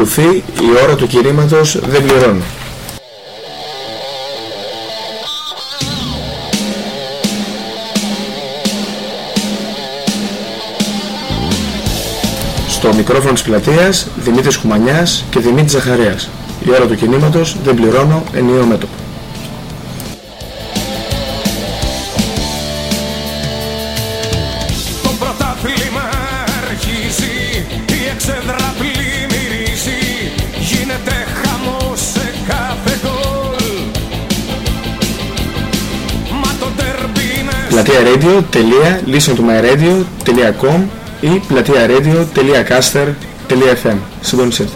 Ακολουθεί η ώρα του κηρύματος «Δεν πληρώνω». Στο μικρόφωνο της πλατείας Δημήτρης Κουμανιάς και Δημήτρης Ζαχαρέας. Η ώρα του κινήματος «Δεν πληρώνω» ενιαίο μέτωπο. Πλατεία radio.listentomyradio.com ή πλατεία radio.caster.fm Συντονιστείτε.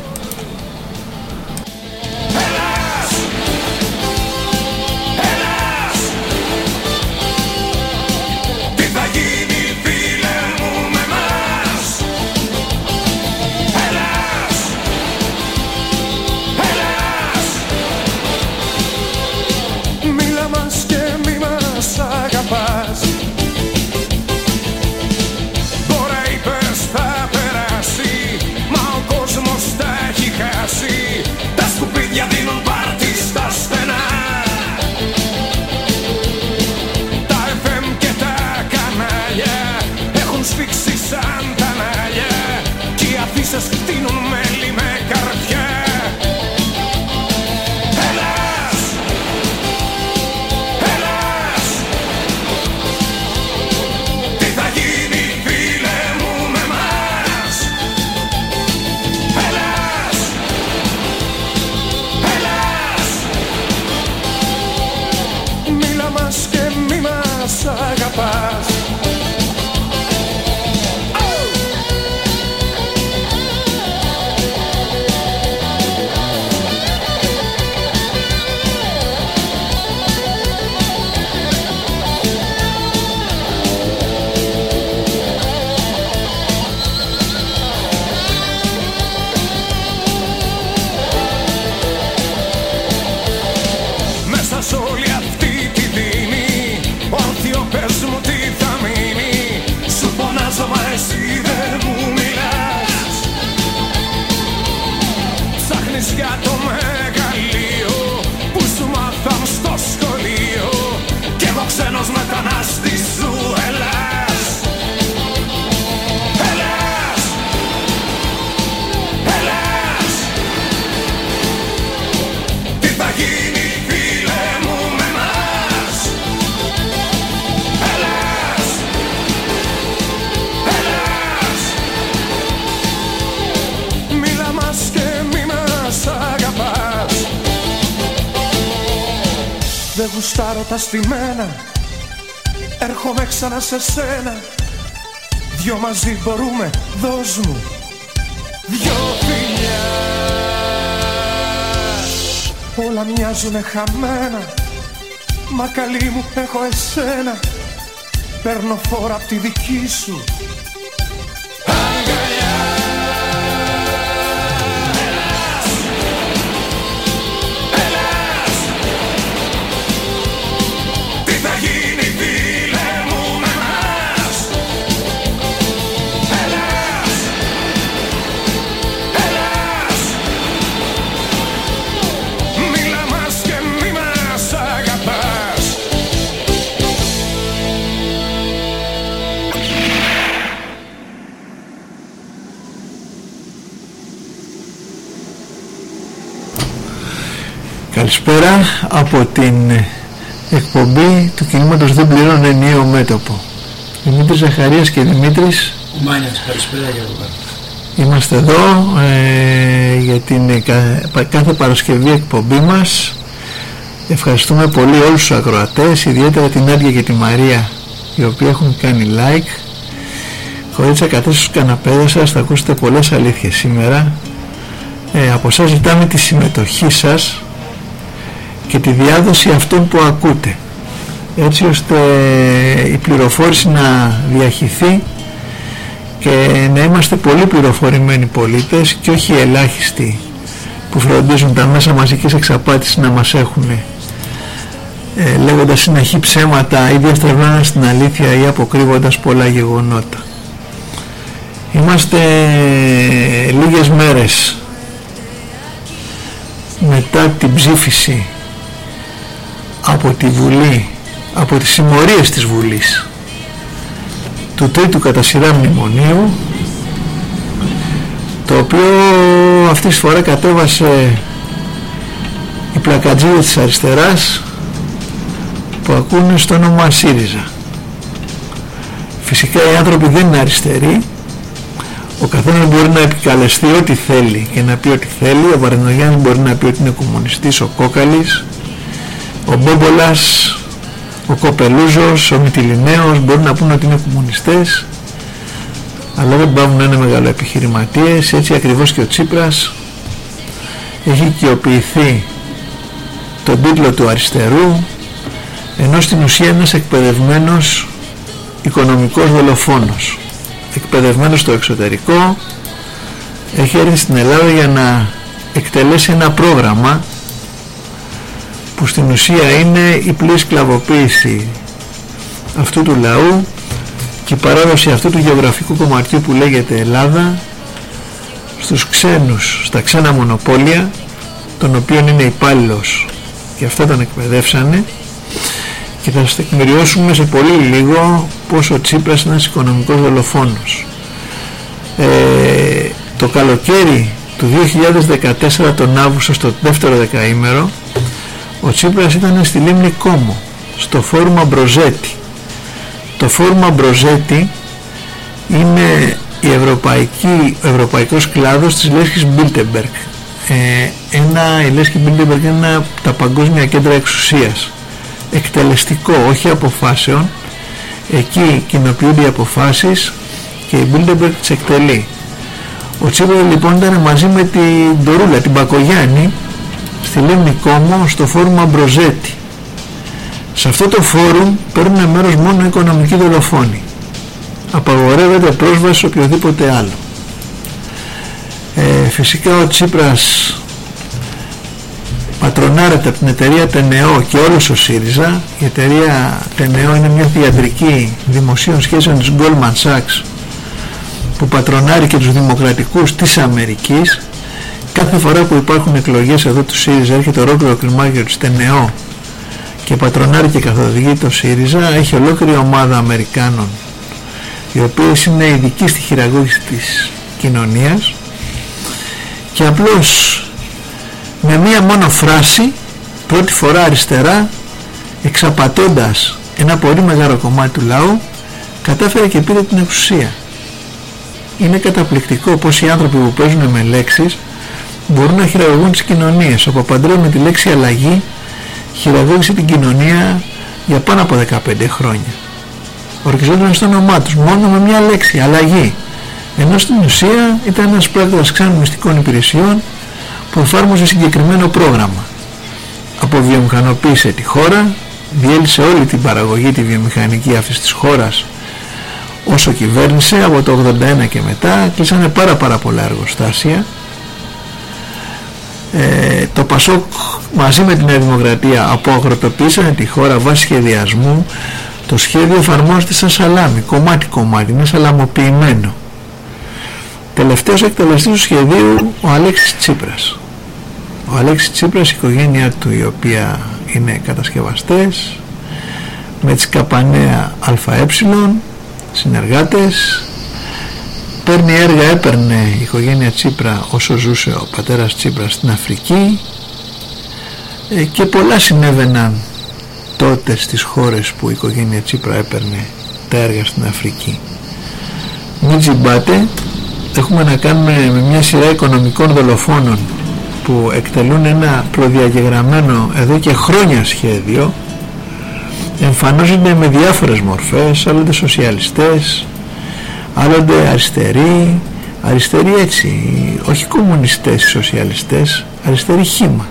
Στημένα Έρχομαι ξανά σε σένα. Δυο μαζί μπορούμε, δώσ' μου Δυο φιλιά. Όλα μοιάζουνε χαμένα. Μα καλή μου έχω εσένα. Παίρνω φόρα απ' τη δική σου Καλησπέρα από την εκπομπή του κινήματος Δεν πληρώνει ενιαίο μέτωπο. Δημήτρης Ζαχαρίας και Δημήτρης Μάνιας, καλησπέρα για το είμαστε εδώ ε, για την ε, κα- κάθε Παρασκευή εκπομπή μας. Ευχαριστούμε πολύ όλους τους ακροατές, ιδιαίτερα την Άντια και τη Μαρία οι οποίοι έχουν κάνει like. Χωρίς να καθίσετε στους καναπέδες σας θα ακούσετε πολλές αλήθειες σήμερα. Ε, από εσάς ζητάμε τη συμμετοχή σας και τη διάδοση αυτών που ακούτε έτσι ώστε η πληροφόρηση να διαχυθεί και να είμαστε πολύ πληροφορημένοι πολίτες και όχι ελάχιστοι που φροντίζουν τα μέσα μαζικής εξαπάτησης να μας έχουν ε, λέγοντας συνεχή ψέματα ή διαστρεβλώνοντας την αλήθεια ή αποκρύβοντας πολλά γεγονότα. Είμαστε λίγες μέρες μετά την ψήφιση από τη Βουλή, από τις συμμορίες της Βουλής του τρίτου κατά σειρά μνημονίου το οποίο αυτή τη φορά κατέβασε η πλακατζίδα της αριστεράς που ακούνε στο όνομα ΣΥΡΙΖΑ. Φυσικά οι άνθρωποι δεν είναι αριστεροί. Ο καθένας μπορεί να επικαλεστεί ό,τι θέλει και να πει ό,τι θέλει. Ο Βαρενογιάννης μπορεί να πει ότι είναι κομμουνιστής, ο Κόκαλης, ο Μπόμπολας, ο Κοπελούζος, ο Μητυλινέος μπορεί να πούνε ότι είναι κομμουνιστές αλλά δεν πάβουν να είναι μεγάλο επιχειρηματίες έτσι ακριβώς και ο Τσίπρας έχει οικειοποιηθεί τον τίτλο του αριστερού ενώ στην ουσία είναι ένας εκπαιδευμένος οικονομικός δολοφόνος. Εκπαιδευμένος στο εξωτερικό έχει έρθει στην Ελλάδα για να εκτελέσει ένα πρόγραμμα που στην ουσία είναι η πλήρη σκλαβοποίηση αυτού του λαού και η παράδοση αυτού του γεωγραφικού κομματιού που λέγεται Ελλάδα στους ξένους, στα ξένα μονοπόλια των οποίων είναι υπάλληλος και αυτά τον εκπαιδεύσανε και θα σας τεκμηριώσουμε σε πολύ λίγο πως ο Τσίπρας είναι ένας οικονομικός δολοφόνος. Ε, το καλοκαίρι του 2014 τον Αύγουστο στο δεύτερο δεκαήμερο ο Τσίπρας ήταν στη Λίμνη Κόμο στο φόρουμ Αμπροζέτη το φόρουμ Αμπροζέτη είναι η ευρωπαϊκή, ο ευρωπαϊκός κλάδος της Λέσχης Μπίλτεμπεργκ. Ε, ένα, η Λέσχη Μπίλτεμπεργκ είναι ένα από τα παγκόσμια κέντρα εξουσίας. Εκτελεστικό, όχι αποφάσεων. Εκεί κοινοποιούνται οι αποφάσεις και η Μπίλτεμπεργκ τις εκτελεί. Ο Τσίπρας λοιπόν ήταν μαζί με την Ντορούλα, την Πακογιάννη στη Λίμνη Κόμο στο φόρουμ Αμπροζέτη. Σε αυτό το φόρουμ παίρνουν μέρος μόνο οικονομικοί δολοφόνοι. Απαγορεύεται πρόσβαση σε οποιοδήποτε άλλο. Ε, φυσικά ο Τσίπρας πατρονάρεται από την εταιρεία Τενεό και όλος ο ΣΥΡΙΖΑ. Η εταιρεία Τενεό είναι μια διατρική δημοσίων σχέσεων της Goldman Sachs που πατρονάρει και τους δημοκρατικούς της Αμερικής κάθε φορά που υπάρχουν εκλογές εδώ του ΣΥΡΙΖΑ έρχεται ολόκληρο κλιμάκιο του Τενεό και πατρονάρει και καθοδηγεί το ΣΥΡΙΖΑ έχει ολόκληρη ομάδα Αμερικάνων οι οποίες είναι ειδικοί στη χειραγώγηση της κοινωνίας και απλώς με μία μόνο φράση πρώτη φορά αριστερά εξαπατώντας ένα πολύ μεγάλο κομμάτι του λαού κατάφερε και πήρε την εξουσία. Είναι καταπληκτικό πως οι άνθρωποι που παίζουν με λέξεις μπορούν να χειραγωγούν τις κοινωνίες. Ο Παπαντρέου με τη λέξη αλλαγή χειραγώγησε την κοινωνία για πάνω από 15 χρόνια. Ορκιζόταν στο όνομά τους μόνο με μια λέξη, αλλαγή. Ενώ στην ουσία ήταν ένας πράκτορας ξένων μυστικών υπηρεσιών που εφάρμοζε συγκεκριμένο πρόγραμμα. Αποβιομηχανοποίησε τη χώρα, διέλυσε όλη την παραγωγή τη βιομηχανική αυτής της χώρας όσο κυβέρνησε από το 81 και μετά κλείσανε πάρα πάρα πολλά εργοστάσια ε, το Πασόκ μαζί με την Νέα Δημοκρατία αποαγροτοποίησαν τη χώρα βάσει σχεδιασμού. Το σχέδιο εφαρμόζεται σαν σαλάμι κομμάτι κομμάτι, είναι σαλαμοποιημένο. Τελευταίος εκτελεστής του σχεδίου ο Αλέξης Τσίπρας. Ο Αλέξης Τσίπρας η οικογένειά του η οποία είναι κατασκευαστές με τις καπανέα ΑΕ συνεργάτες παίρνει έργα, έπαιρνε η οικογένεια Τσίπρα όσο ζούσε ο πατέρας Τσίπρα στην Αφρική ε, και πολλά συνέβαιναν τότε στις χώρες που η οικογένεια Τσίπρα έπαιρνε τα έργα στην Αφρική. Μην τζιμπάτε, έχουμε να κάνουμε με μια σειρά οικονομικών δολοφόνων που εκτελούν ένα προδιαγεγραμμένο εδώ και χρόνια σχέδιο εμφανίζονται με διάφορες μορφές, άλλοτε σοσιαλιστές, άλλοτε αριστεροί, αριστεροί έτσι, όχι κομμουνιστές, σοσιαλιστές, αριστεροί χήμα.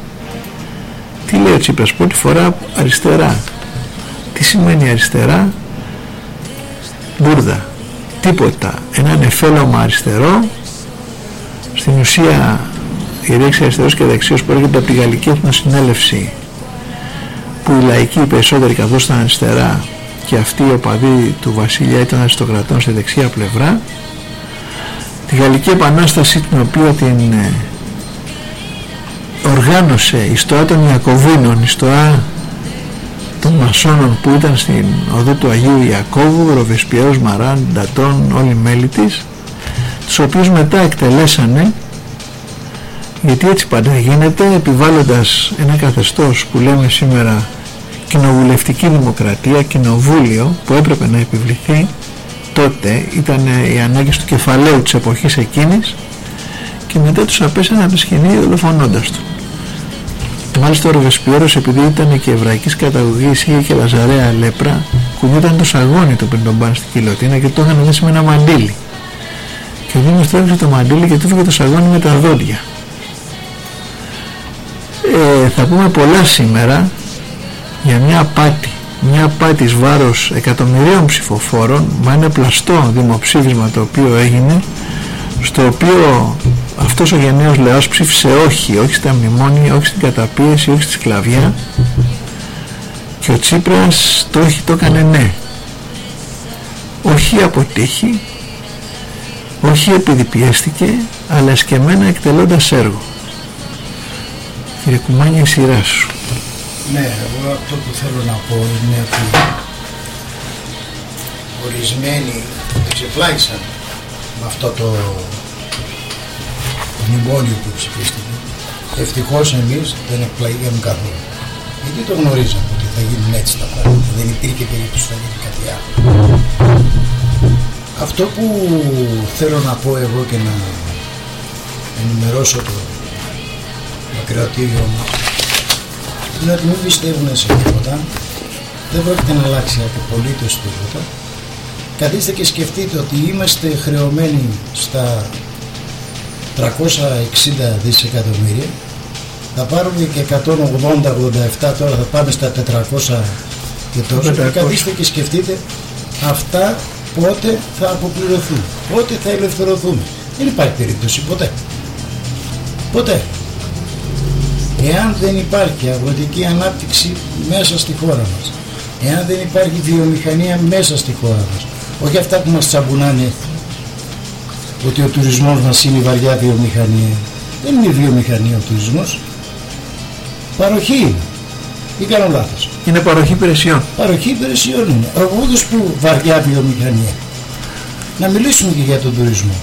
Τι λέει ο Τσίπρας, πρώτη φορά αριστερά. Τι σημαίνει αριστερά, μπουρδα, τίποτα. Ένα νεφέλωμα αριστερό, στην ουσία η ρήξη αριστερός και δεξιός που έρχεται από τη Γαλλική Εθνοσυνέλευση που οι λαϊκοί περισσότεροι καθώς αριστερά και αυτοί οι οπαδοί του βασίλεια ήταν αριστοκρατών στη δεξιά πλευρά. Τη Γαλλική Επανάσταση την οποία την ε, οργάνωσε η ΣΤΟΑ των Ιακωβίνων, η ΣΤΟΑ των Μασόνων που ήταν στην οδό του Αγίου Ιακώβου, Ροβεσπιέρος, Μαράν, Ντατών, όλοι οι μέλη της, τους οποίους μετά εκτελέσανε γιατί έτσι πάντα γίνεται επιβάλλοντας ένα καθεστώς που λέμε σήμερα κοινοβουλευτική δημοκρατία, κοινοβούλιο που έπρεπε να επιβληθεί τότε ήταν οι ανάγκες του κεφαλαίου της εποχής εκείνης και μετά τους απέσανε από τη σκηνή δολοφονώντας του. Μάλιστα ο Ροβεσπιέρος επειδή ήταν και εβραϊκής καταγωγής είχε και λαζαρέα λέπρα κουνιόταν το σαγόνι του πριν τον πάνε στην κοιλωτίνα και το είχαν δέσει με ένα μαντίλι και ο Δήμος τρέβηξε το μαντίλι και του το σαγόνι με τα δόντια ε, θα πούμε πολλά σήμερα για μια απάτη μια απάτη βάρος εκατομμυρίων ψηφοφόρων με ένα πλαστό δημοψήφισμα το οποίο έγινε στο οποίο αυτός ο γενναίος λαός ψήφισε όχι, όχι στα μνημόνια, όχι στην καταπίεση, όχι στη σκλαβιά. Και ο Τσίπρας το όχι το έκανε ναι. Όχι αποτύχει όχι επειδή πιέστηκε αλλά εσκεμμένα εκτελώντας έργο. Κύριε Κουμάνια, η σειρά σου. Ναι, εγώ αυτό που θέλω να πω είναι ότι ορισμένοι εξεπλάγησαν με αυτό το μνημόνιο που ψηφίστηκε. Ευτυχώς εμείς δεν εκπλαγήκαμε καθόλου. Γιατί το γνωρίζαμε ότι θα γίνουν έτσι τα πράγματα. Δεν υπήρχε περίπτωση να γίνει κάτι άλλο. Αυτό που θέλω να πω εγώ και να ενημερώσω το κρατήριο μας είναι ότι μην πιστεύουν σε τίποτα. Δεν πρόκειται να αλλάξει απολύτως τίποτα. Καθίστε και σκεφτείτε ότι είμαστε χρεωμένοι στα 360 δισεκατομμύρια. Θα πάρουμε και 180-87 τώρα θα πάμε στα 400 και τόσο. και καθίστε και σκεφτείτε αυτά πότε θα αποπληρωθούν πότε θα ελευθερωθούμε δεν υπάρχει περίπτωση ποτέ. Ποτέ Εάν δεν υπάρχει αγροτική ανάπτυξη μέσα στη χώρα μας, εάν δεν υπάρχει βιομηχανία μέσα στη χώρα μας, όχι αυτά που μας τσαμπουνάνε ότι ο τουρισμός μας είναι η βαριά βιομηχανία. Δεν είναι βιομηχανία ο τουρισμός. Παροχή είναι. Ή κάνω λάθος. Είναι παροχή υπηρεσιών. Παροχή υπηρεσιών είναι. Ο που βαριά βιομηχανία. Να μιλήσουμε και για τον τουρισμό.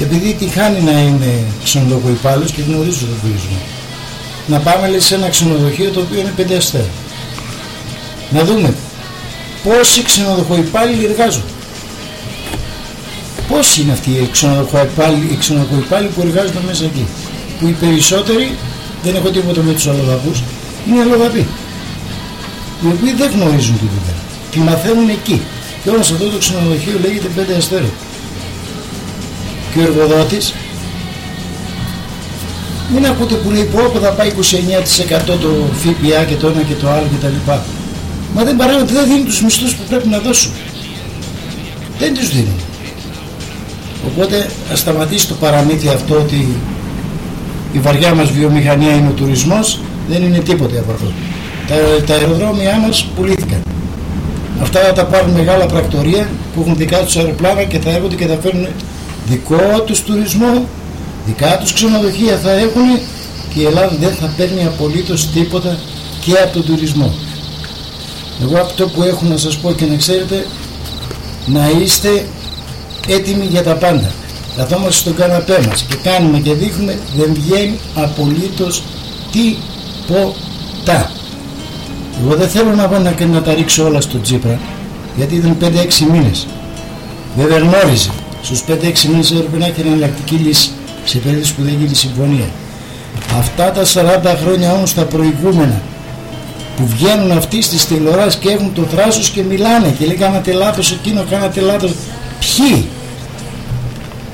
Επειδή τυχάνει να είμαι ξενοδοχό υπάλληλος και γνωρίζω τον τουρισμό να πάμε λέει, σε ένα ξενοδοχείο το οποίο είναι πέντε αστέρων. Να δούμε πόσοι ξενοδοχοϊπάλληλοι εργάζονται. Πόσοι είναι αυτοί οι ξενοδοχοϊπάλληλοι, που εργάζονται μέσα εκεί. Που οι περισσότεροι, δεν έχω τίποτα με τους αλλοδαπούς, είναι αλλοδαποί. Οι οποίοι δεν γνωρίζουν τη δουλειά. Τη μαθαίνουν εκεί. Και όμως αυτό το ξενοδοχείο λέγεται πέντε αστέρων. Και ο εργοδότης μην ακούτε που λέει πω θα πάει 29% το ΦΠΑ και το ένα και το άλλο κτλ. Μα δεν παράγονται, δεν δίνουν τους μισθούς που πρέπει να δώσουν. Δεν τους δίνουν. Οπότε ας σταματήσει το παραμύθι αυτό ότι η βαριά μας βιομηχανία είναι ο τουρισμός, δεν είναι τίποτε από αυτό. Τα, τα αεροδρόμια μας πουλήθηκαν. Αυτά θα τα πάρουν μεγάλα πρακτορία που έχουν δικά τους αεροπλάνα και θα έρχονται και θα φέρουν δικό τους τουρισμό δικά τους ξενοδοχεία θα έχουν και η Ελλάδα δεν θα παίρνει απολύτως τίποτα και από τον τουρισμό. Εγώ αυτό που έχω να σας πω και να ξέρετε να είστε έτοιμοι για τα πάντα. Καθόμαστε στον καναπέ μας και κάνουμε και δείχνουμε δεν βγαίνει απολύτως τίποτα. Εγώ δεν θέλω να πάω να, να τα ρίξω όλα στο Τζίπρα γιατί ήταν 5-6 μήνες. Βέβαια γνώριζε. Στους 5-6 μήνες έπρεπε να έχει εναλλακτική λύση σε περίπτωση που δεν γίνει συμφωνία. Αυτά τα 40 χρόνια όμως τα προηγούμενα που βγαίνουν αυτοί στις τηλεοράσεις και έχουν το θράσος και μιλάνε και λέει κάνατε λάθος εκείνο, κάνατε λάθος. Ποιοι;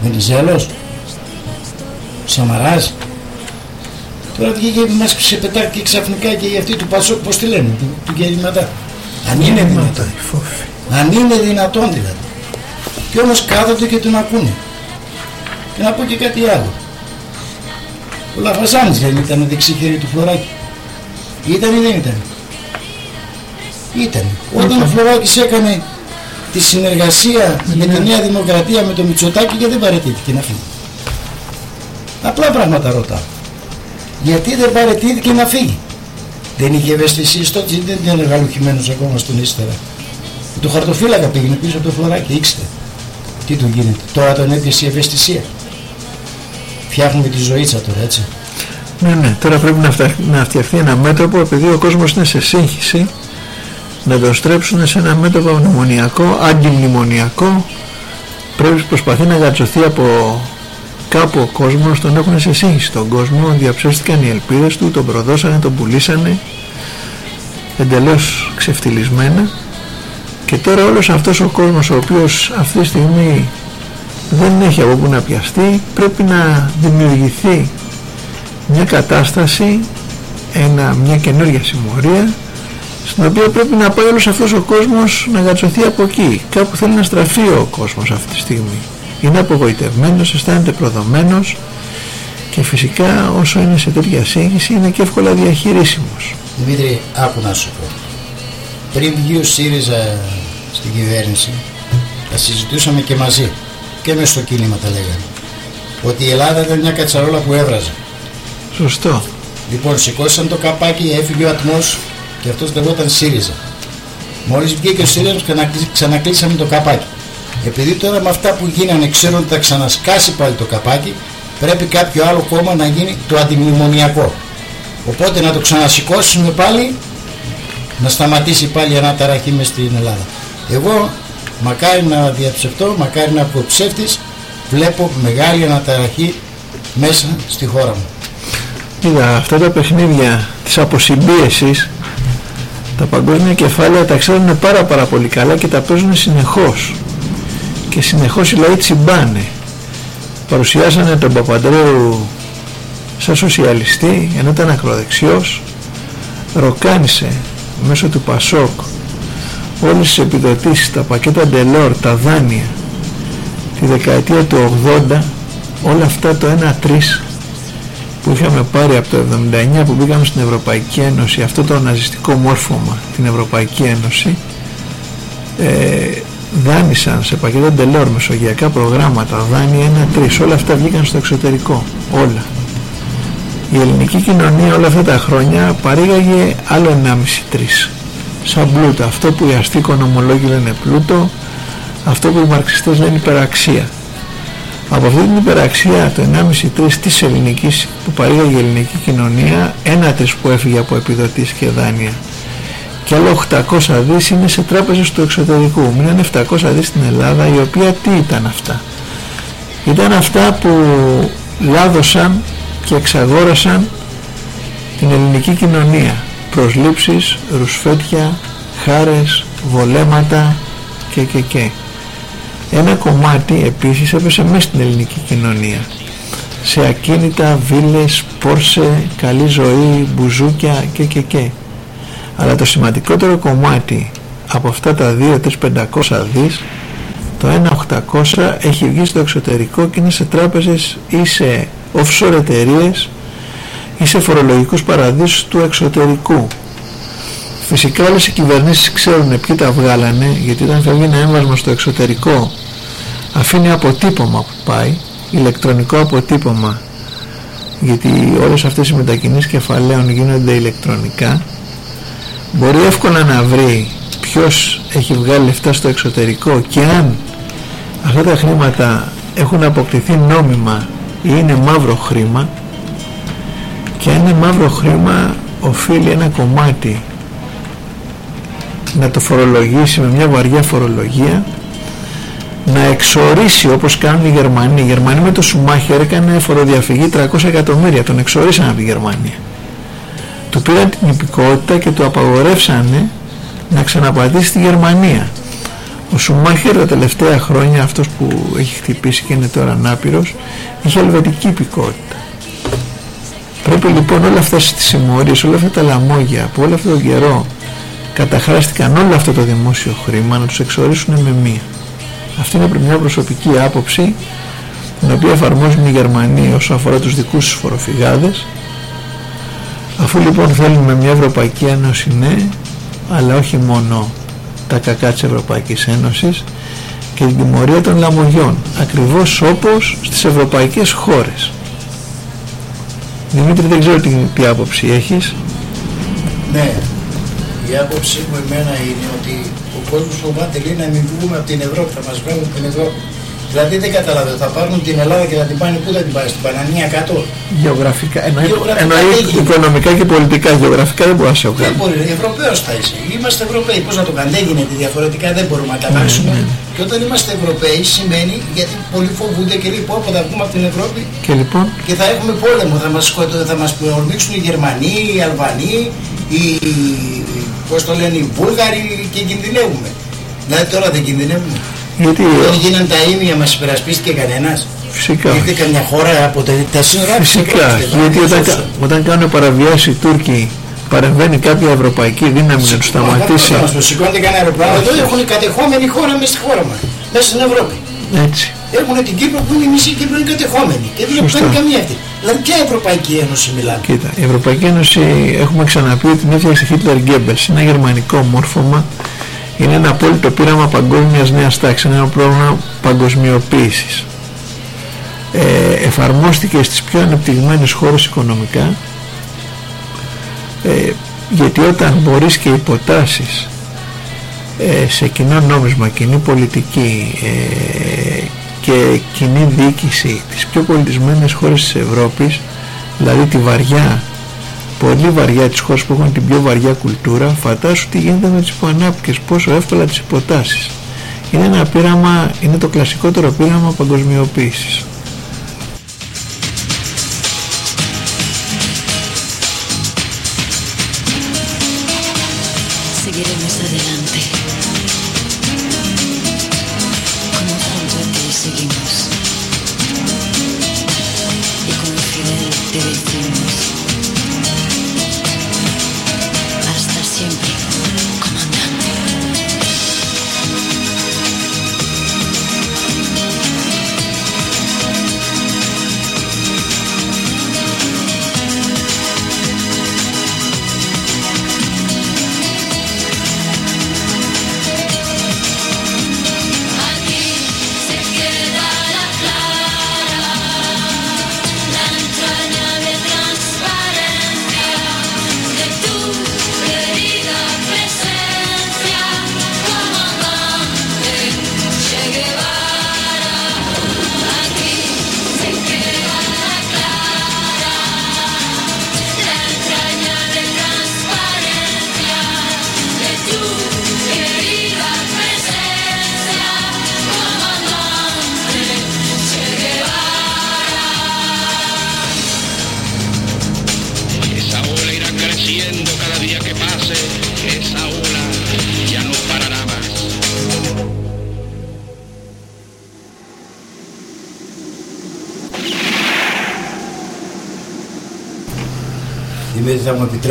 Βενιζέλος, Σαμαράς; Τώρα βγήκε μας σε πετάκι ξαφνικά και αυτοί του Πασόκ πώς τη λένε, του, του Γερηματά. Αν είναι δυνατόν. Αν είναι δυνατόν δηλαδή. Και όμως κάθονται και τον ακούνε. Και να πω και κάτι άλλο. Ο Λαφαζάνης δεν ήταν δεξί χέρι του Φλωράκη. Ήταν ή δεν ήταν; Ήταν. Όταν ο Φλωράκης έκανε τη συνεργασία με τη Νέα Δημοκρατία με το Μητσοτάκη και δεν παρετήθηκε να φύγει; Απλά πράγματα ρωτάω. γιατί δεν παρετήθηκε να φύγει; Δεν είχε ευαισθησίες τότε, δεν ήταν γαλουχημένος ακόμα στον ύστερα. Το χαρτοφύλακα πήγαινε πίσω από το φλωράκι, ήξερε. Τι του γίνεται; Τώρα τον έπιασε η ευαισθησία. Φτιάχνουμε τη ζωήτσα τώρα, έτσι. Ναι, ναι, τώρα πρέπει να, φτιαχ... να φτιαχτεί ένα μέτωπο επειδή ο κόσμος είναι σε σύγχυση να το στρέψουν σε ένα μέτωπο μνημονιακό, αντιμνημονιακό πρέπει προσπαθεί να γατσωθεί από κάπου ο κόσμος τον έχουν σε σύγχυση τον κόσμο διαψεύστηκαν οι ελπίδες του τον προδώσανε, τον πουλήσανε εντελώς ξεφτυλισμένα και τώρα όλος αυτός ο κόσμος ο οποίος αυτή τη στιγμή δεν έχει από πού να πιαστεί. Πρέπει να δημιουργηθεί μια κατάσταση ένα, μια καινούργια συμμορία στην οποία πρέπει να πάει όλος αυτός ο κόσμος να γατσωθεί από εκεί. Κάπου θέλει να στραφεί ο κόσμος αυτή τη στιγμή. Είναι απογοητευμένος, αισθάνεται προδομένος και φυσικά όσο είναι σε τέτοια σύγχυση είναι και εύκολα διαχειρίσιμος. Δημήτρη, άκου να σου πω. Πριν βγει ο ΣΥΡΙΖΑ στην κυβέρνηση, τα συζητούσαμε και μαζί και μες στο κίνημα τα λέγαμε. Ότι η Ελλάδα ήταν μια κατσαρόλα που έβραζε. σωστό Λοιπόν, σηκώσαν το καπάκι, έφυγε ο ατμός και αυτός λεγόταν ΣΥΡΙΖΑ. Μόλις βγήκε ο ΣΥΡΙΖΑ ξανακλεί- ξανακλείσαμε το καπάκι. Επειδή τώρα με αυτά που γίνανε ξέρουν ότι θα ξανασκάσει πάλι το καπάκι, πρέπει κάποιο άλλο κόμμα να γίνει το αντιμνημονιακό. Οπότε να το ξανασηκώσουμε πάλι, να σταματήσει πάλι η αναταραχή μες στην Ελλάδα. Εγώ μακάρι να διαψευτώ, μακάρι να πω ψεύτης, βλέπω μεγάλη αναταραχή μέσα στη χώρα μου. Κοίτα, αυτά τα παιχνίδια της αποσυμπίεσης τα παγκόσμια κεφάλαια τα ξέρουν πάρα πάρα πολύ καλά και τα παίζουν συνεχώς. Και συνεχώς οι λαοί τσιμπάνε. Παρουσιάσανε τον Παπαντρέου σαν σοσιαλιστή ενώ ήταν ακροδεξιός ροκάνισε μέσω του Πασόκ όλες τις επιδοτήσεις, τα πακέτα Ντελόρ, τα δάνεια τη δεκαετία του 80 όλα αυτά το 1-3 που είχαμε πάρει από το 79 που μπήκαμε στην Ευρωπαϊκή Ένωση αυτό το ναζιστικό μόρφωμα την Ευρωπαϊκή Ένωση ε, δάνεισαν σε πακέτα Ντελόρ μεσογειακά προγράμματα δάνεια 1-3 όλα αυτά βγήκαν στο εξωτερικό. Όλα. Η ελληνική κοινωνία όλα αυτά τα χρόνια παρήγαγε άλλο 1,5-3 σαν πλούτο. Αυτό που οι αστεί οικονομολόγοι λένε πλούτο αυτό που οι μαρξιστές λένε υπεραξία. Από αυτή την υπεραξία το 1,5-3 της ελληνικής που παρήγαγε η ελληνική κοινωνία ένα τρεις που έφυγε από επιδοτήσεις και δάνεια. Και άλλο 800 δις είναι σε τράπεζες του εξωτερικού. Μείνανε 700 δις στην Ελλάδα η οποία τι ήταν αυτά; Ήταν αυτά που λάδωσαν και εξαγόρασαν την ελληνική κοινωνία προσλήψεις, ρουσφέτια, χάρες, βολέματα και και και. Ένα κομμάτι επίσης έπεσε μέσα στην ελληνική κοινωνία. Σε ακίνητα, βίλες, πόρσε, καλή ζωή, μπουζούκια και και και. Αλλά το σημαντικότερο κομμάτι από αυτά τα 2-3-500 δις το 1-800 έχει βγει στο εξωτερικό και είναι σε τράπεζες ή σε offshore εταιρείες ή σε φορολογικούς παραδείσους του εξωτερικού. Φυσικά όλες οι κυβερνήσεις ξέρουν ποιοι τα βγάλανε γιατί όταν φεύγει ένα έμβασμα στο εξωτερικό αφήνει αποτύπωμα που πάει ηλεκτρονικό αποτύπωμα γιατί όλες αυτές οι μετακινήσεις κεφαλαίων γίνονται ηλεκτρονικά. Μπορεί εύκολα να βρει ποιος έχει βγάλει λεφτά στο εξωτερικό και αν αυτά τα χρήματα έχουν αποκτηθεί νόμιμα ή είναι μαύρο χρήμα και αν είναι μαύρο χρήμα οφείλει ένα κομμάτι να το φορολογήσει με μια βαριά φορολογία να εξορίσει όπως κάνουν οι Γερμανοί. Οι Γερμανοί με το Σουμάχερ έκανε φοροδιαφυγή 300 εκατομμύρια, τον εξορίσαν από τη Γερμανία. Του πήραν την υπηκότητα και του απαγορεύσανε να ξαναπατήσει στη Γερμανία. Ο Σουμάχερ τα τελευταία χρόνια, αυτός που έχει χτυπήσει και είναι τώρα ανάπηρος, είχε ελβετική υπηκότητα. Πρέπει λοιπόν όλα αυτά τις συμμορίες, όλα αυτά τα λαμόγια που όλο αυτόν τον καιρό καταχράστηκαν όλο αυτό το δημόσιο χρήμα να τους εξορίσουν με μία. Αυτή είναι μια προσωπική άποψη την οποία εφαρμόζουν οι Γερμανοί όσο αφορά τους δικούς τους φοροφυγάδες αφού λοιπόν θέλουμε μια Ευρωπαϊκή Ένωση ναι αλλά όχι μόνο τα κακά της Ευρωπαϊκής Ένωσης και την τιμωρία των λαμογιών ακριβώς όπως στις ευρωπαϊκές χώρες Δημήτρη δεν ξέρω τι, τι άποψη έχεις. Ναι, η άποψή μου εμένα είναι ότι ο κόσμος φοβάται λέει να μην βγούμε από την Ευρώπη, θα μας βγάλουν από την Ευρώπη. Δηλαδή δεν καταλαβαίνω, θα πάρουν την Ελλάδα και θα την πάνε πού θα την πάνε, στην Πανανία κάτω; Γεωγραφικά, εννοεί, Γεωγραφικά εννοεί δεν γίνεται. οικονομικά και πολιτικά. Γεωγραφικά δεν μπορεί να σε Δεν βγάλει. μπορεί, Ευρωπαίος θα είσαι. Είμαστε Ευρωπαίοι. Πώς να το κάνουμε, δεν γίνεται διαφορετικά, δεν μπορούμε να τα αλλάξουμε. Και όταν είμαστε Ευρωπαίοι σημαίνει γιατί πολλοί φοβούνται και λέει πω πω θα βγούμε από την Ευρώπη Και λοιπόν, και θα έχουμε πόλεμο. Θα μας, σκοτω- θα μας ορμήξουν οι Γερμανοί, οι Αλβανοί, οι, πώς το λένε, οι Βούλγαροι και κινδυνεύουμε. Δηλαδή τώρα δεν κινδυνεύουμε. Γιατί Δεν γίνανε τα ίμια, μας υπερασπίστηκε κανένας; φυσικά. Ήρθε καμιά χώρα από τα, τα σύνορα της Φυσικά, Ευρώπης, δεν γιατί μας όταν, σώσουν. κα- όταν κάνουν παραβιάσει οι Τούρκοι παρεμβαίνει κάποια ευρωπαϊκή δύναμη να τους σταματήσει. Μας το σηκώνεται κανένα αεροπλάνο. Εδώ έχουν κατεχόμενη χώρα μέσα στη χώρα μας. Μέσα στην Ευρώπη. Έτσι. Έχουν την Κύπρο που είναι η μισή Κύπρο είναι κατεχόμενη. Και δεν Σωστά. κάνει καμία αυτή. Δηλαδή ποια Ευρωπαϊκή Ένωση μιλάμε; Κοίτα, η Ευρωπαϊκή Ένωση έχουμε ξαναπεί ότι την έφτιαξε Χίτλερ Γκέμπελς. Είναι ένα γερμανικό μόρφωμα. Είναι ένα απόλυτο πείραμα παγκόσμιας νέας τάξης. Είναι ένα πρόγραμμα παγκοσμιοποίησης. Ε, εφαρμόστηκε στις πιο ανεπτυγμένες χώρες οικονομικά ε, γιατί όταν μπορείς και υποτάσεις ε, σε κοινό νόμισμα, κοινή πολιτική ε, και κοινή διοίκηση τις πιο πολιτισμένες χώρες της Ευρώπης δηλαδή τη βαριά πολύ βαριά τις χώρες που έχουν την πιο βαριά κουλτούρα φαντάσου τι γίνεται με τις υποανάπτυκες πόσο εύκολα τις υποτάσεις είναι ένα πείραμα, είναι το κλασικότερο πείραμα παγκοσμιοποίησης Seguiremos adelante.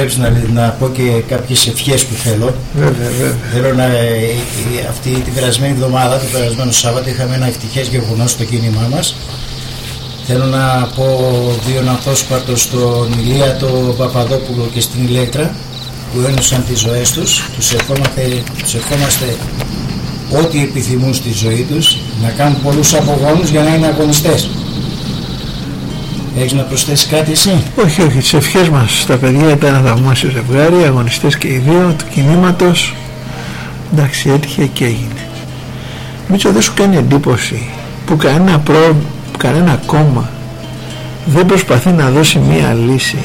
Επιτρέψει να, να πω και κάποιες ευχές που θέλω. βέβαια βέβαια Θέλω να, ε, ε, αυτή την περασμένη εβδομάδα, το περασμένο Σάββατο, είχαμε ένα ευτυχές γεγονός στο κίνημά μας. Θέλω να πω δύο ναυτόσπαρτο στον Ηλία, τον Παπαδόπουλο και στην Ηλέκτρα που ένωσαν τις ζωές τους. Τους ευχόμαστε, τους ευχόμαστε ό,τι επιθυμούν στη ζωή τους, να κάνουν πολλούς απογόνους για να είναι αγωνιστές. Έχεις να προσθέσεις κάτι εσύ; όχι όχι τις ευχές μας στα παιδιά ήταν ένα θαυμάσιο ζευγάρι αγωνιστές και οι δύο του κινήματος εντάξει έτυχε και έγινε Μίτσο δεν σου κάνει εντύπωση που κανένα, προ, που κανένα κόμμα δεν προσπαθεί να δώσει μία λύση;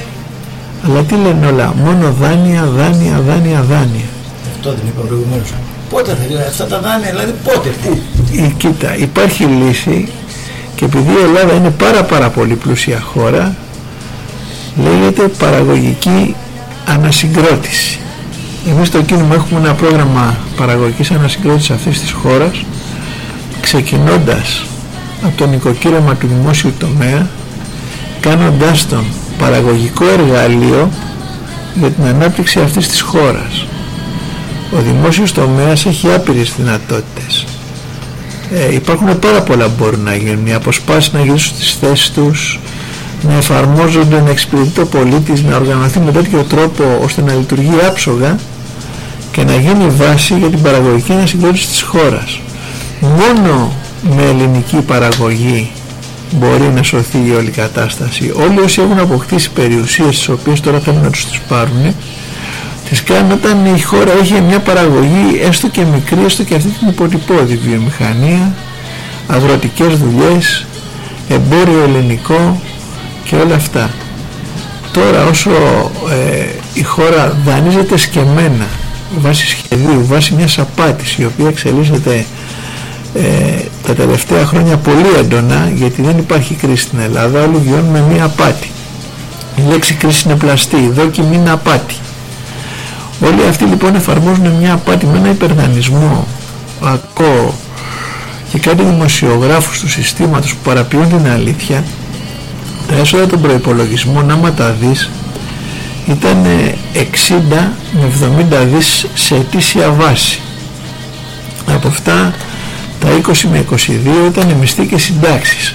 Αλλά τι λένε όλα μόνο δάνεια, δάνεια, δάνεια, δάνεια Αυτό δεν είπα προηγουμένως. Πότε θα λέει αυτά τα δάνεια, δηλαδή πότε, πού. η, κοίτα, υπάρχει λύση και επειδή η Ελλάδα είναι πάρα πάρα πολύ πλούσια χώρα λέγεται παραγωγική ανασυγκρότηση. Εμείς στο κίνημα έχουμε ένα πρόγραμμα παραγωγικής ανασυγκρότησης αυτής της χώρας ξεκινώντας από το νοικοκύρεμα του δημόσιου τομέα κάνοντάς τον παραγωγικό εργαλείο για την ανάπτυξη αυτής της χώρας. Ο δημόσιος τομέας έχει άπειρες δυνατότητες ε, υπάρχουν πάρα πολλά που μπορούν να γίνουν οι αποσπάσεις να γυρίσουν στις θέσεις τους να εφαρμόζονται, να εξυπηρετεί το πολίτης να οργανωθεί με τέτοιο τρόπο ώστε να λειτουργεί άψογα και να γίνει βάση για την παραγωγική ανασυγκρότηση της χώρας μόνο με ελληνική παραγωγή μπορεί να σωθεί η όλη κατάσταση. Όλοι όσοι έχουν αποκτήσει περιουσίες τις οποίες τώρα θέλουν να τους τις πάρουν τις κάνουν όταν η χώρα έχει μια παραγωγή έστω και μικρή, έστω και αυτή την υποτυπώδη βιομηχανία, αγροτικές δουλειές, εμπόριο ελληνικό και όλα αυτά. Τώρα όσο ε, η χώρα δανείζεται σκεμμένα βάσει σχεδίου, βάσει μιας απάτης η οποία εξελίσσεται ε, τα τελευταία χρόνια πολύ έντονα γιατί δεν υπάρχει κρίση στην Ελλάδα όλοι βιώνουμε μια απάτη η λέξη κρίση είναι πλαστή, δόκιμη είναι απάτη όλοι αυτοί λοιπόν εφαρμόζουν μια απάτη με ένα υπερδανισμό ακό και κάτι δημοσιογράφους του συστήματος που παραποιούν την αλήθεια τα έσοδα των προϋπολογισμών άμα τα δεις ήταν 60 με 70 δις σε ετήσια βάση. Από αυτά τα 20 με 22 ήταν μισθοί και συντάξεις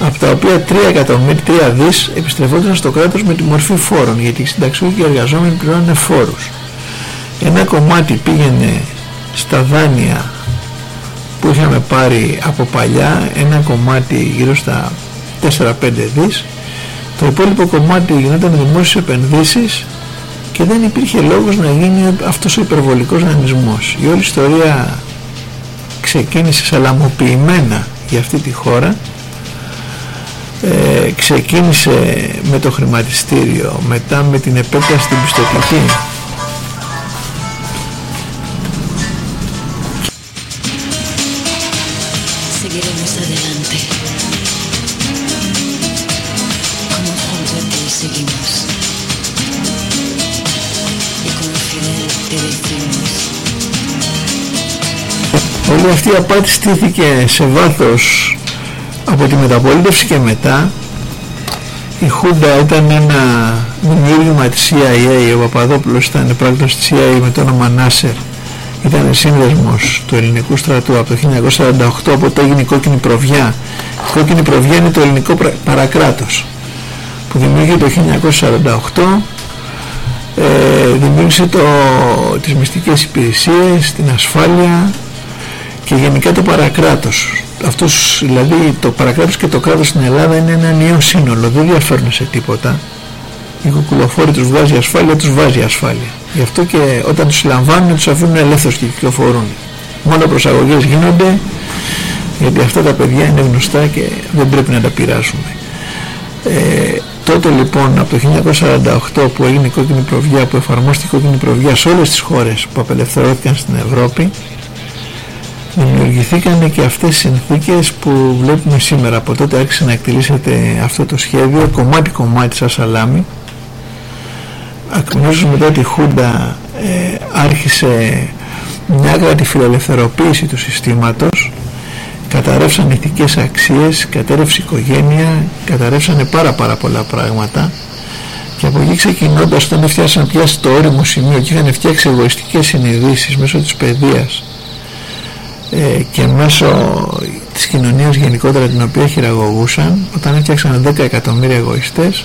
από τα οποία 3 εκατομμύρια 3 δις επιστρεφόταν στο κράτος με τη μορφή φόρων γιατί οι συνταξιούχοι και οι εργαζόμενοι πληρώνουν φόρους ένα κομμάτι πήγαινε στα δάνεια που είχαμε πάρει από παλιά ένα κομμάτι γύρω στα 4-5 δις. Το υπόλοιπο κομμάτι γινόταν δημόσιες επενδύσεις και δεν υπήρχε λόγος να γίνει αυτός ο υπερβολικός δανεισμός. Η όλη ιστορία ξεκίνησε σαλαμοποιημένα για αυτή τη χώρα. Ε, ξεκίνησε με το χρηματιστήριο μετά με την επέκταση στην πιστοτική όλη αυτή η απάτη στήθηκε σε βάθος από τη μεταπολίτευση και μετά. Η Χούντα ήταν ένα δημιούργημα της CIA ο Παπαδόπουλος ήταν πράκτορας της CIA με το όνομα Νάσερ. Ήταν σύνδεσμος του ελληνικού στρατού από το 1948 από έγινε η κόκκινη προβιά. Η κόκκινη προβιά είναι το ελληνικό πρα- παρακράτος που δημιούργησε το 1948 ε, δημιούργησε το, τις μυστικές υπηρεσίες, την ασφάλεια και γενικά το παρακράτος. Αυτός, δηλαδή το παρακράτος και το κράτος στην Ελλάδα είναι ένα νέο σύνολο, δεν διαφέρουν σε τίποτα. Η κουκουλοφόρη τους βγάζει ασφάλεια, τους βάζει ασφάλεια. Γι' αυτό και όταν τους συλλαμβάνουν τους αφήνουν ελεύθερους και κυκλοφορούν. Μόνο προσαγωγές γίνονται γιατί αυτά τα παιδιά είναι γνωστά και δεν πρέπει να τα πειράσουμε. Ε, τότε λοιπόν από το 1948 που έγινε η κόκκινη προβιά που εφαρμόστηκε η κόκκινη προβιά σε όλες τις χώρες που απελευθερώθηκαν στην Ευρώπη δημιουργηθήκαν και αυτές οι συνθήκες που βλέπουμε σήμερα. Από τότε άρχισε να εκτελήσεται αυτό το σχέδιο κομμάτι κομμάτι σαν σαλάμι. Ακριβώς μετά τη Χούντα ε, άρχισε μια άκρατη φιλελευθεροποίηση του συστήματος καταρρεύσαν ηθικές αξίες, κατέρευσε οικογένεια, καταρρεύσανε πάρα πάρα πολλά πράγματα. Και από εκεί ξεκινώντας όταν έφτασαν πια στο ώριμο σημείο και είχαν φτιάξει εγωιστικές συνειδήσεις μέσω της παιδείας ε, και μέσω της κοινωνίας γενικότερα την οποία χειραγωγούσαν όταν έφτιαξαν 10 εκατομμύρια εγωιστές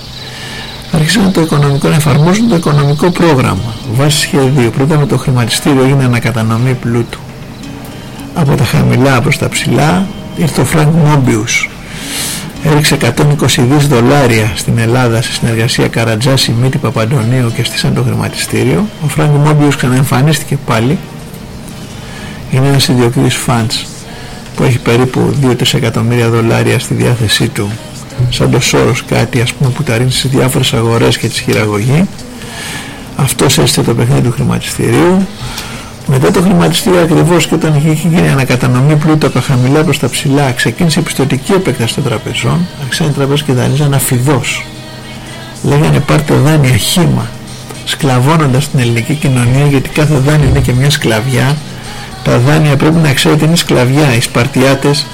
άρχισαν το οικονομικό να εφαρμόζουν το οικονομικό πρόγραμμα. Βάσει σχεδίου. Πρώτα με το χρηματιστήριο έγινε ανακατανομή πλούτου. Από τα χαμηλά προς τα ψηλά ήρθε ο Φρανκ Μόμπιους. Έριξε 120 δις δολάρια στην Ελλάδα σε συνεργασία Καρατζά, Σημίτη, Παπαντωνίου και στήσαν το χρηματιστήριο. Ο Φρανκ Μόμπιους ξαναεμφανίστηκε πάλι είναι ένας ιδιοκτήτης funds που έχει περίπου 2 εκατομμύρια δολάρια στη διάθεσή του. Σαν το Σόρος κάτι ας πούμε που τα ρίχνει σε διάφορες αγορές και τις χειραγωγεί. Αυτός έστησε το παιχνίδι του χρηματιστηρίου. Μετά το χρηματιστήριο ακριβώς και όταν είχε γίνει ανακατανομή πλούτου από τα χαμηλά προς τα ψηλά ξεκίνησε η πιστωτική επέκταση των τραπεζών. Άρχισαν οι τραπεζές και δανείζαν αφειδώς. Λέγανε πάρτε δάνεια χήμα σκλαβώνοντας την ελληνική κοινωνία γιατί κάθε δάνειο είναι και μια σκλαβιά τα δάνεια πρέπει να ξέρετε είναι σκλαβιά. Οι Σπαρτιάτες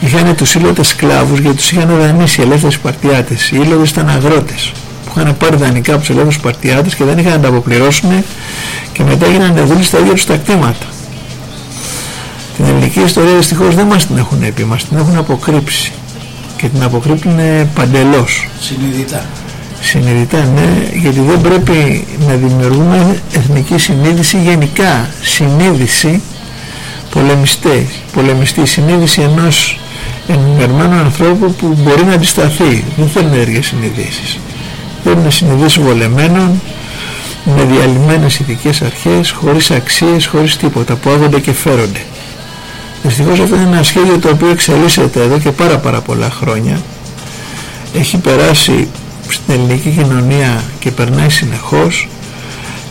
είχαν τους ήλωτες σκλάβους γιατί τους είχαν δανείσει οι ελεύθεροι Σπαρτιάτες. Οι ήλωτες ήταν αγρότες που είχαν πάρει δανεικά από τους ελεύθερους Σπαρτιάτες και δεν είχαν να τα αποπληρώσουν και μετά έγιναν δούλοι στα ίδια τους τα κτήματα. Την ελληνική ιστορία δυστυχώς δεν μας την έχουν πει μας την έχουν αποκρύψει και την αποκρύπτουν παντελώς. Συνειδητά. συνειδητά ναι γιατί δεν πρέπει να δημιουργούμε εθνική συνείδηση γενικά. Συνείδηση πολεμιστές πολεμιστή συνείδηση ενός ενημερωμένου ανθρώπου που μπορεί να αντισταθεί. Δεν θέλουν έργες συνειδήσεις. Θέλουν συνειδήσεις βολεμένων, με διαλυμένες ηθικές αρχές, χωρίς αξίες, χωρίς τίποτα, που άγονται και φέρονται. Δυστυχώς αυτό είναι ένα σχέδιο το οποίο εξελίσσεται εδώ και πάρα πάρα πολλά χρόνια. Έχει περάσει στην ελληνική κοινωνία και περνάει συνεχώς.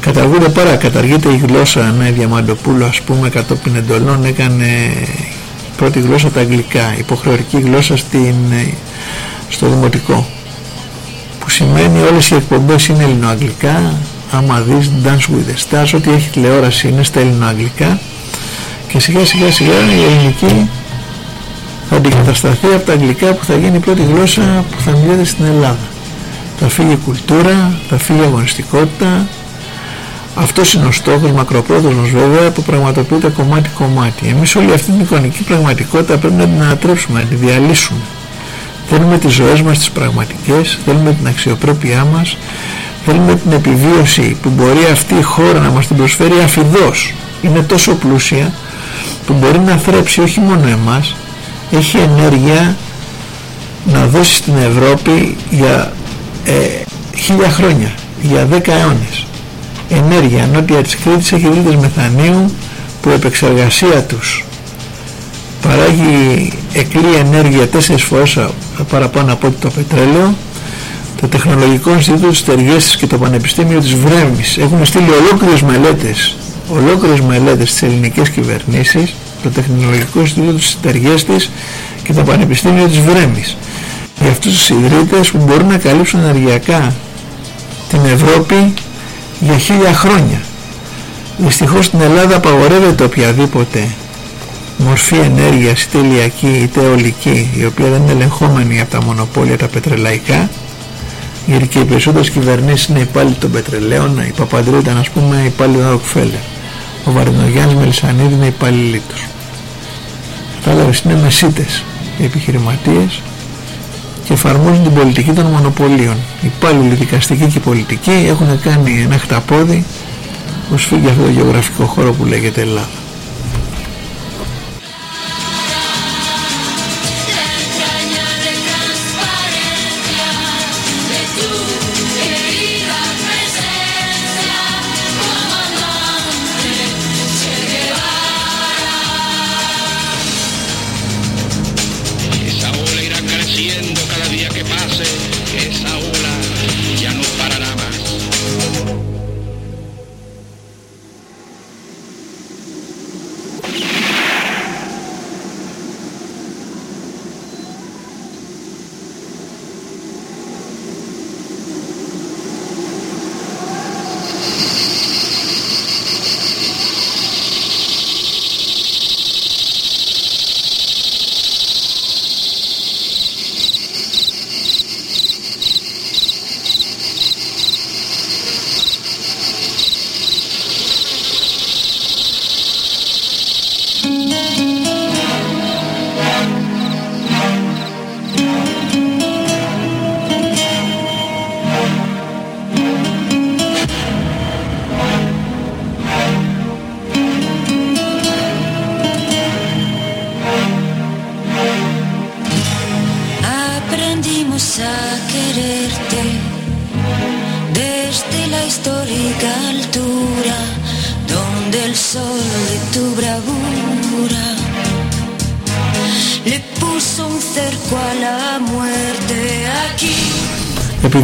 Καταργούνται πάρα, καταργείται η γλώσσα, ναι, Διαμαντοπούλου ας πούμε κατόπιν εντολών έκανε πρώτη γλώσσα τα αγγλικά, υποχρεωτική γλώσσα στην, στο δημοτικό που σημαίνει όλες οι εκπομπές είναι ελληνοαγγλικά άμα δεις Dance with the Stars ό,τι έχει τηλεόραση είναι στα ελληνοαγγλικά και σιγά σιγά σιγά η ελληνική θα αντικατασταθεί από τα αγγλικά που θα γίνει η πρώτη γλώσσα που θα μιλάτε στην Ελλάδα. Θα φύγει η κουλτούρα, θα φύγει η αγωνιστικότητα αυτός είναι ο στόχος μακροπρόθεσμος βέβαια που πραγματοποιείται κομμάτι-κομμάτι. Εμείς όλη αυτή την εικονική πραγματικότητα πρέπει να την ανατρέψουμε, να την διαλύσουμε. Θέλουμε τις ζωές μας τις πραγματικές, θέλουμε την αξιοπρέπειά μας, θέλουμε την επιβίωση που μπορεί αυτή η χώρα να μας την προσφέρει αφιδώς. Είναι τόσο πλούσια που μπορεί να θρέψει όχι μόνο εμάς, έχει ενέργεια να δώσει στην Ευρώπη για ε, χίλια χρόνια, για δέκα αιώνες ενέργεια νότια της Κρήτης έχει δίτες μεθανίου που επεξεργασία τους παράγει εκλή ενέργεια τέσσερις φορές παραπάνω από το πετρέλαιο. Το Τεχνολογικό Ινστιτούτο της Τεργέστης και το Πανεπιστήμιο της Βρέμης. Έχουν στείλει ολόκληρες μελέτες ολόκληρες μελέτες στις ελληνικές κυβερνήσεις το Τεχνολογικό Ινστιτούτο της Τεργέστης και το Πανεπιστήμιο της Βρέμης. Για αυτούς τους ιδρύτες που μπορούν να καλύψουν ενεργειακά την Ευρώπη για χίλια χρόνια. Δυστυχώς στην Ελλάδα απαγορεύεται οποιαδήποτε μορφή ενέργειας είτε ηλιακή είτε ολική η οποία δεν είναι ελεγχόμενη από τα μονοπόλια τα πετρελαϊκά. Γιατί και οι περισσότερες κυβερνήσεις είναι υπάλληλοι των πετρελαίων η Παπαντρού ήταν ας πούμε υπάλληλοι των Ροκφέλερ ο Βαρδινογιάννης Μελισανίδη είναι υπάλληλοι τους. Κατάλαβες είναι μεσίτες οι επιχειρηματίες και εφαρμόζουν την πολιτική των μονοπωλίων. Οι υπάλληλοι δικαστικοί και πολιτικοί έχουν κάνει ένα χταπόδι ως φύγει αυτό το γεωγραφικό χώρο που λέγεται Ελλάδα.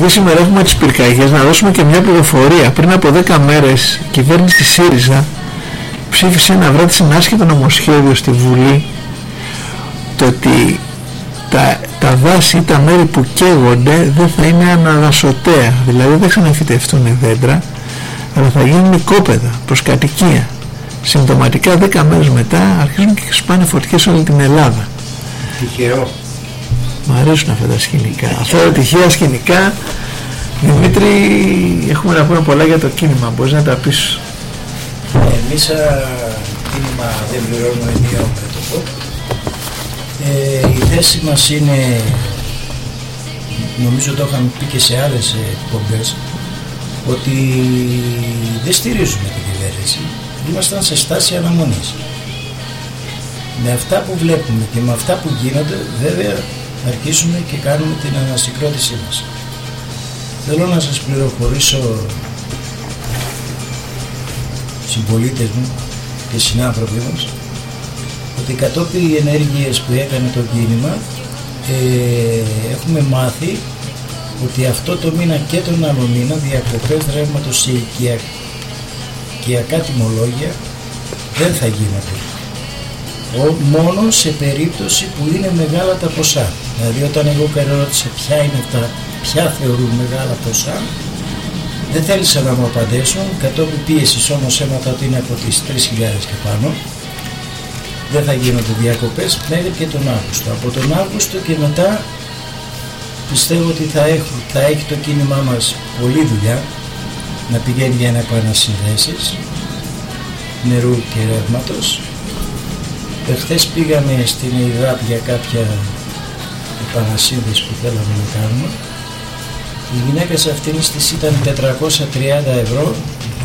Επειδή σήμερα έχουμε τις πυρκαγιές να δώσουμε και μια πληροφορία. Πριν από 10 μέρες η κυβέρνηση της ΣΥΡΙΖΑ ψήφισε να βράτησε ένα άσχετο νομοσχέδιο στη Βουλή το ότι τα, τα δάση ή τα μέρη που καίγονται δεν θα είναι αναδασωτέα. Δηλαδή δεν θα ξαναφυτευτούν δέντρα αλλά θα γίνουν οικόπεδα προς κατοικία. Συμπτωματικά 10 μέρες μετά αρχίζουν και σπάνε φωτιές σε όλη την Ελλάδα. Τυχερό. Μ' αρέσουν αυτά τα σκηνικά. Αυτά τα τυχαία σκηνικά. Δημήτρη, έχουμε να πούμε πολλά για το κίνημα. Μπορείς να τα πεις. Εμείς σαν κίνημα δεν πληρώνουμε ενιαίο μέτωπο. Ε, η θέση μας είναι, νομίζω το είχαμε πει και σε άλλες εκπομπές, ότι δεν στηρίζουμε την κυβέρνηση. Ήμασταν σε στάση αναμονής. Με αυτά που βλέπουμε και με αυτά που γίνονται βέβαια αρχίσουμε και κάνουμε την ανασυγκρότησή μας. Θέλω να σας πληροφορήσω συμπολίτες μου και συνάνθρωποι μας ότι κατόπιν οι ενέργειες που έκανε το κίνημα ε, έχουμε μάθει ότι αυτό το μήνα και τον άλλο μήνα διακοπές ρεύματος σε οικιακ, οικιακά τιμολόγια δεν θα γίνονται. Ο, μόνο σε περίπτωση που είναι μεγάλα τα ποσά. Δηλαδή όταν εγώ ρώτησε ποια είναι αυτά, ποια θεωρούν μεγάλα ποσά, δεν θέλησα να μου απαντήσουν, κατόπιν πίεση όμως έμαθα ότι είναι από τις 3.000 και πάνω. Δεν θα γίνονται διακοπές μέχρι και τον Αύγουστο. Από τον Αύγουστο και μετά πιστεύω ότι θα, έχω, θα έχει το κίνημά μας πολλή δουλειά να πηγαίνει για να επανασυνδέσεις νερού και ρεύματος. Εχθές πήγαμε στην ΕΙΔΑΠ για κάποια επανασύνδεση που θέλαμε να κάνουμε. Η γυναίκα σε αυτήν της ήταν 430 ευρώ,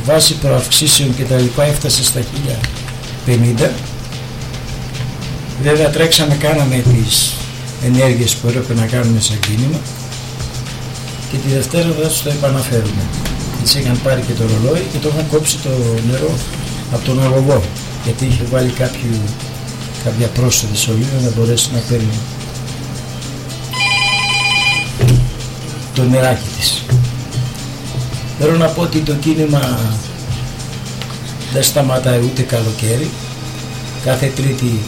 βάση προαυξήσεων και τα λοιπά έφτασε στα 1050. Βέβαια τρέξαμε, κάναμε τις ενέργειες που έπρεπε να κάνουμε σαν κίνημα και τη Δευτέρα θα τους το επαναφέρουμε. Έτσι είχαν πάρει και το ρολόι και το είχαν κόψει το νερό από τον αγωγό γιατί είχε βάλει κάποιο, κάποια πρόσθετη σωλήνα να μπορέσει να παίρνει το νεράκι της. Θέλω να πω ότι το κίνημα δεν σταματάει ούτε καλοκαίρι. Κάθε τρίτη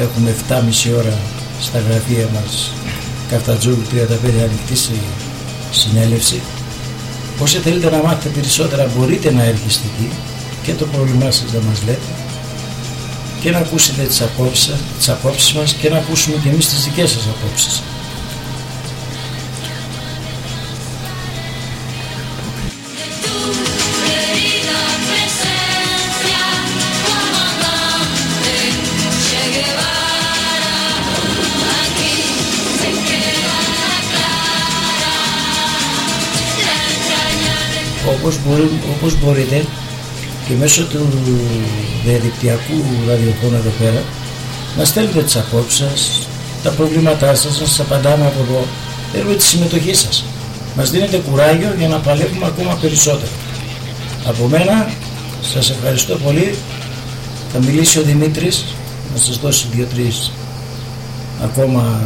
έχουμε 7,5 ώρα στα γραφεία μας Καφτατζούλου 35 ανοιχτή σε συνέλευση. Όσοι θέλετε να μάθετε περισσότερα μπορείτε να έρχεστε εκεί και το πρόβλημά σας να μας λέτε και να ακούσετε τις απόψεις, τις απόψεις μας και να ακούσουμε και εμείς τις δικές σας απόψεις. Όπως, μπορεί, όπως μπορείτε και μέσω του διαδικτυακού ραδιοφώνου εδώ πέρα να στέλνετε τις απόψεις σας, τα προβλήματά σας, να σας απαντάμε από εδώ. Θέλουμε τη συμμετοχή σας. Μας δίνετε κουράγιο για να παλεύουμε ακόμα περισσότερο. Από μένα σας ευχαριστώ πολύ. Θα μιλήσει ο Δημήτρης να σας δώσει δύο-τρεις ακόμα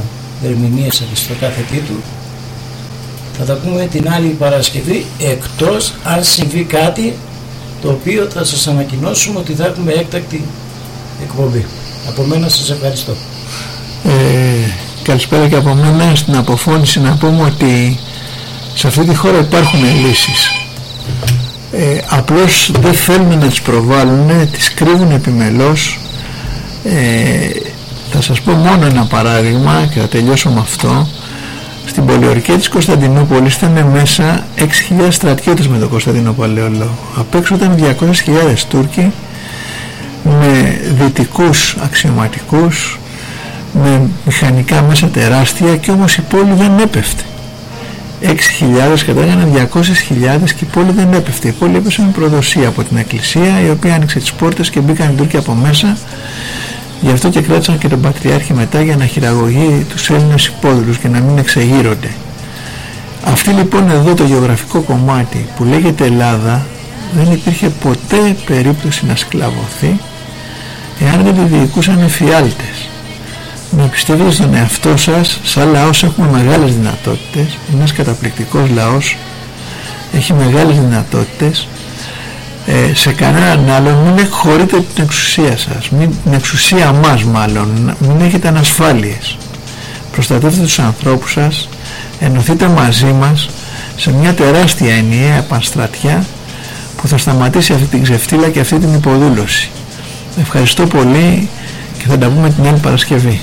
ερμηνείες στο κάθε τίτλο. Θα τα πούμε την άλλη Παρασκευή εκτός αν συμβεί κάτι το οποίο θα σας ανακοινώσουμε ότι θα έχουμε έκτακτη εκπομπή. Από μένα σας ευχαριστώ. Ε, καλησπέρα και από μένα στην αποφώνηση να πούμε ότι σε αυτή τη χώρα υπάρχουν λύσεις. Ε, απλώς δεν θέλουν να τις προβάλλουν, τις κρύβουν επιμελώς. Ε, θα σας πω μόνο ένα παράδειγμα και θα τελειώσω με αυτό. Στην πολιορκία της Κωνσταντινούπολης ήταν μέσα 6.000 στρατιώτες με το Κωνσταντινοπολεόλο. Απ' έξω ήταν 200.000 Τούρκοι με δυτικούς αξιωματικούς, με μηχανικά μέσα τεράστια και όμως η πόλη δεν έπεφτε. 6.000 κατάγανε 200.000 και η πόλη δεν έπεφτε. Η πόλη έπεσε με προδοσία από την εκκλησία η οποία άνοιξε τις πόρτες και μπήκαν οι Τούρκοι από μέσα Γι' αυτό και κράτησαν και τον Πατριάρχη μετά για να χειραγωγεί τους Έλληνες υπόδουλους και να μην εξεγείρονται. Αυτή λοιπόν εδώ το γεωγραφικό κομμάτι που λέγεται Ελλάδα δεν υπήρχε ποτέ περίπτωση να σκλαβωθεί εάν δεν το διοικούσαν εφιάλτες. Να πιστεύετε στον εαυτό σας, σαν λαός έχουμε μεγάλες δυνατότητες, ένας καταπληκτικός λαός έχει μεγάλες δυνατότητες ε, σε κανέναν άλλον μην εκχωρείτε την εξουσία σας. Μην, την εξουσία μας μάλλον. Μην έχετε ανασφάλειες. Προστατεύτε τους ανθρώπους σας. Ενωθείτε μαζί μας σε μια τεράστια ενιαία επανστρατιά που θα σταματήσει αυτή την ξεφτύλα και αυτή την υποδούλωση. Ευχαριστώ πολύ και θα τα πούμε την άλλη Παρασκευή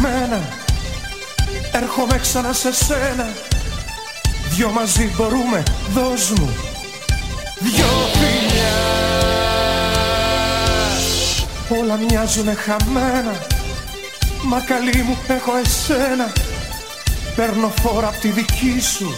μάτια Έρχομαι ξανά σε σένα. Δυο μαζί μπορούμε, δώσ' μου Δυο φιλιά. Όλα μοιάζουνε χαμένα. Μα καλή μου έχω εσένα. Παίρνω φόρα απ' τη δική σου.